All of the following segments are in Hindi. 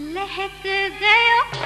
लहक गया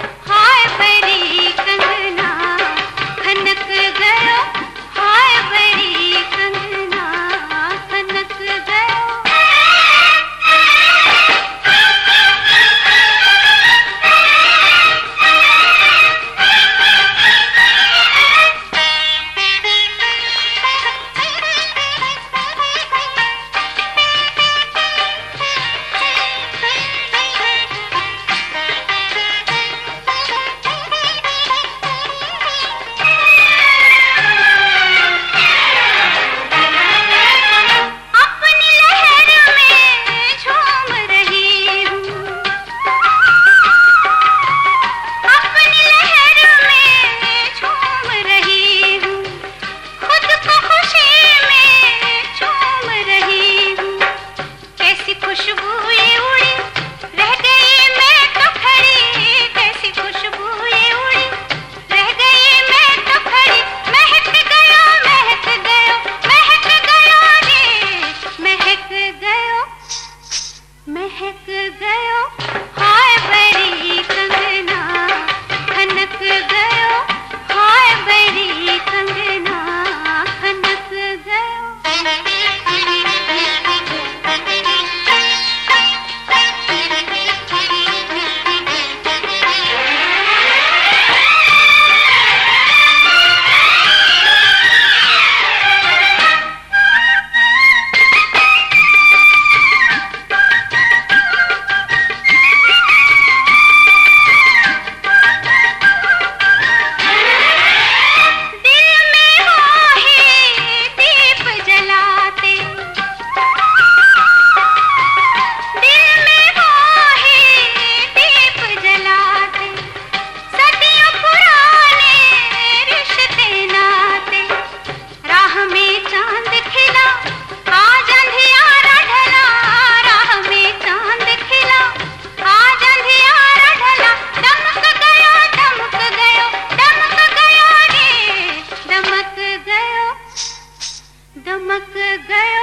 चमक गया